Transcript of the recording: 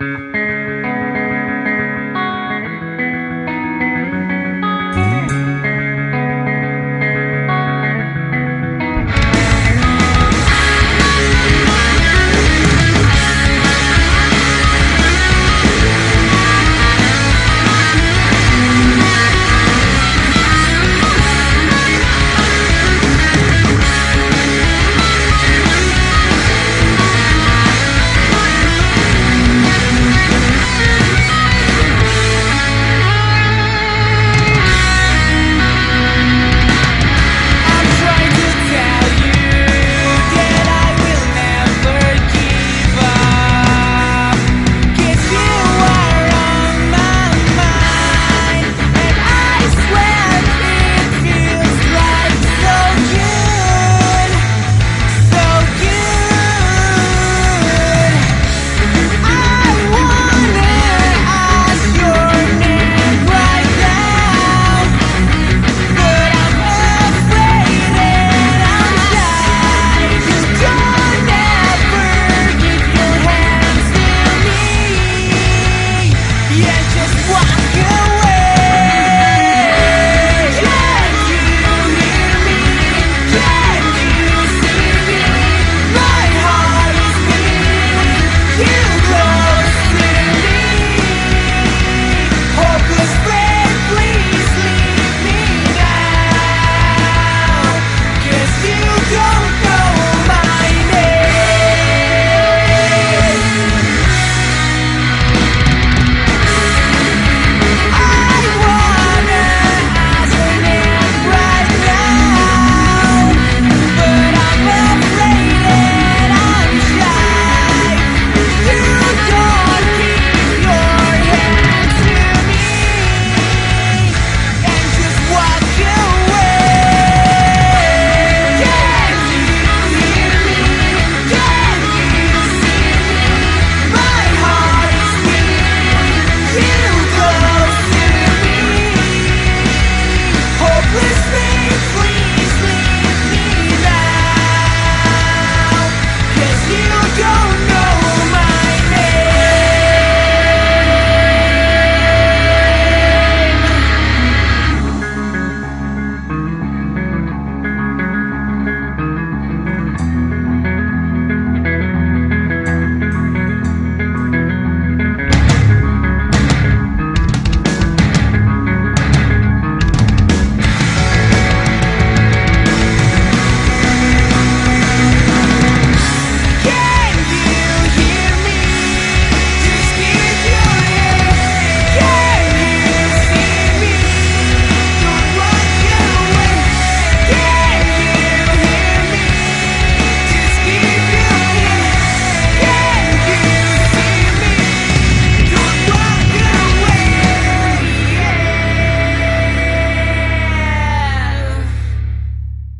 Música